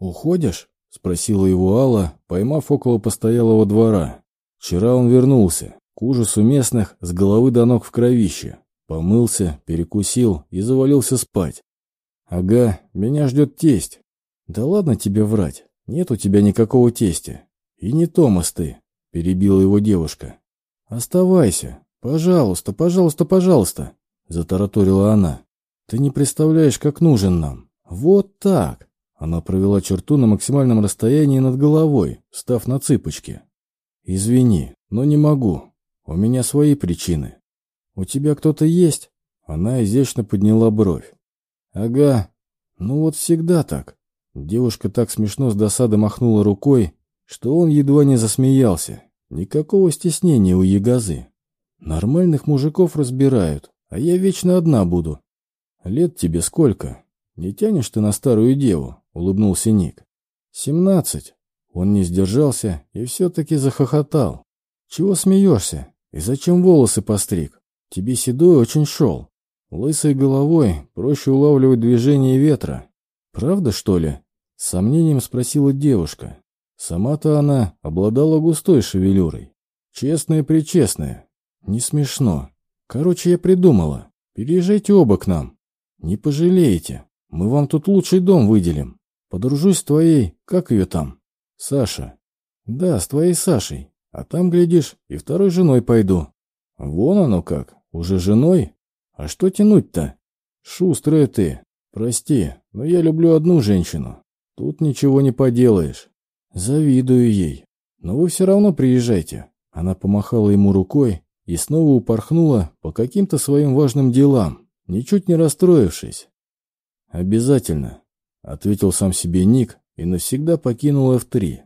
«Уходишь?» — спросила его Алла, поймав около постоялого двора. Вчера он вернулся, к ужасу местных, с головы до ног в кровище. Помылся, перекусил и завалился спать. «Ага, меня ждет тесть». «Да ладно тебе врать, нет у тебя никакого тестя. И не Томас ты», — перебила его девушка. «Оставайся, пожалуйста, пожалуйста, пожалуйста», — затараторила она. «Ты не представляешь, как нужен нам. Вот так». Она провела черту на максимальном расстоянии над головой, став на цыпочки. «Извини, но не могу. У меня свои причины. У тебя кто-то есть?» Она изящно подняла бровь. «Ага. Ну вот всегда так». Девушка так смешно с досады махнула рукой, что он едва не засмеялся. Никакого стеснения у ягозы. Нормальных мужиков разбирают, а я вечно одна буду. Лет тебе сколько? Не тянешь ты на старую деву? Улыбнулся Ник. Семнадцать. Он не сдержался и все-таки захохотал. Чего смеешься? И зачем волосы постриг? Тебе седой очень шел. Лысой головой проще улавливать движение ветра. Правда, что ли? С сомнением спросила девушка. Сама-то она обладала густой шевелюрой. Честная-причестная. Не смешно. Короче, я придумала. Переезжайте оба к нам. Не пожалеете. Мы вам тут лучший дом выделим. Подружусь с твоей, как ее там? Саша. Да, с твоей Сашей. А там, глядишь, и второй женой пойду. Вон оно как, уже женой? А что тянуть-то? Шустрая ты. Прости, но я люблю одну женщину. Тут ничего не поделаешь. Завидую ей. Но вы все равно приезжайте. Она помахала ему рукой и снова упорхнула по каким-то своим важным делам, ничуть не расстроившись. «Обязательно», — ответил сам себе Ник и навсегда покинул F3.